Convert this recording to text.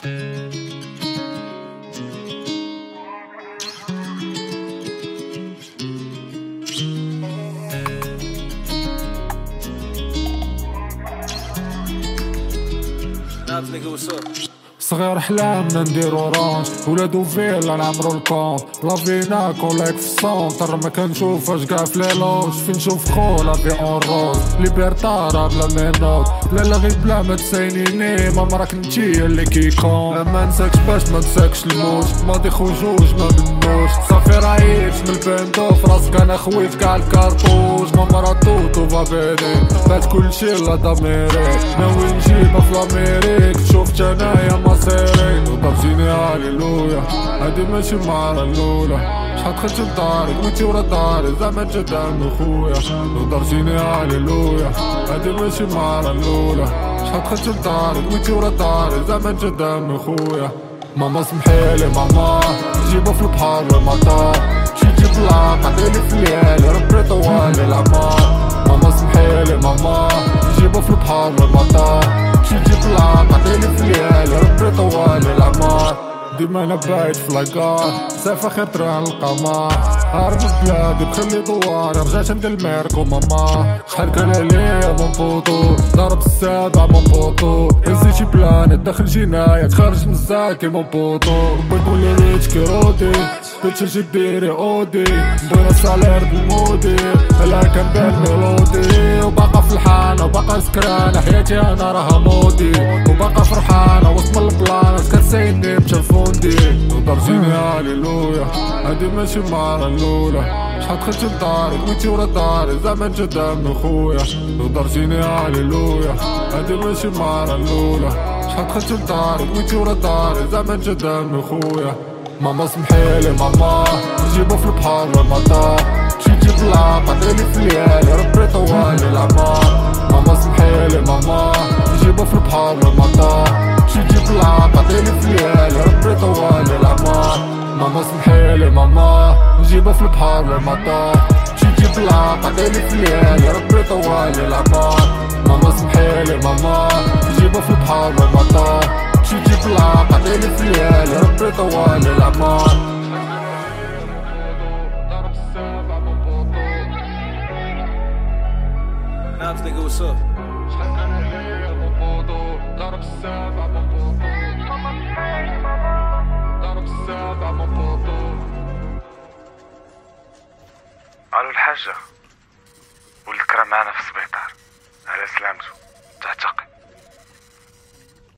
Nabs, nigga, what's up? صغير حلامنا نديرو رونج ولادو فيلا نعمرو الكونت لافينا كوليك في السونتر ما كنشوفهاش كاع في ليلوج فين نشوف خو لافي اون روز ليبرتارا بلا مينوت لا لا غير بلا ما تسينيني. ما مراك نتي اللي كيكون. ما نساكش باش ما نساكش الموت ماضي خوجوج ما منوش. صافي رايش من البندو فراسك أنا خويت كاع الكارطوج ما مراتوت وفابيني بات كلشي لا ضميري ناوي نجيبها في لاميريك سيرين وضربتيني هاليلويا هادي ماشي المرة الأولى شحال دخلت لداري وانتي ورا داري زعما جات عند خويا وضربتيني هاليلويا هادي ماشي المرة الأولى شحال دخلت لداري وانتي ورا داري زعما جات عند خويا ماما سمحيلي ماما جيبها في البحر المطار شي جيب لاق عطيني في الليالي ربي طوالي العمار ماما سمحيلي ماما جيبها في البحر المطار شي جيب لاق عطيني في الليالي ربي طوالي العمار ديما أنا في لاكار سافة خير تران القمر. هارب بلادي بخلي دوار. رجعت عند الميركو ماما شحال كان عليا من بوطو. ضرب السابع من بوطو. شي بلانت داخل جناية. تخرج من الزاكي من بوطو. بغيت نولي ريتش كيروتي؟ بغيت نجي ديري أودي. بغينا سالير بالمودي. لا كان ميلودي. وباقا في الحانة سكرانة حياتي أنا راها مودي. وباقا فرحانة وسط البلانات كتسيني بتلفوندي وضرجيني هاليلويا هادي ماشي المرة الأولى شحال دخلت لداري بغيتي ورا داري زعما جا دم خويا وضرجيني هاليلويا هادي ماشي المرة الأولى شحال دخلت لداري بغيتي ورا داري زعما جا دم خويا ماما سمحيلي ماما. نجيبو في البحر المطار شي جيب لاق عطيني في الليالي ربي نجيبو في البحر المطار شي جيب لاق عطيني في الليالي ربي طوالي العمار ماما سمحيلي ماما نجيبو في البحر المطار شي جيب لاق عطيني في الليالي ربي طوالي العمار ماما سمحيلي ماما نجيبو في البحر المطار شي جيب لاق عطيني في الليالي ربي طوالي العمار ضرب السابع من بوطو Nabs, nigga, what's up? الحاجة. والكرا معنا في تعتقد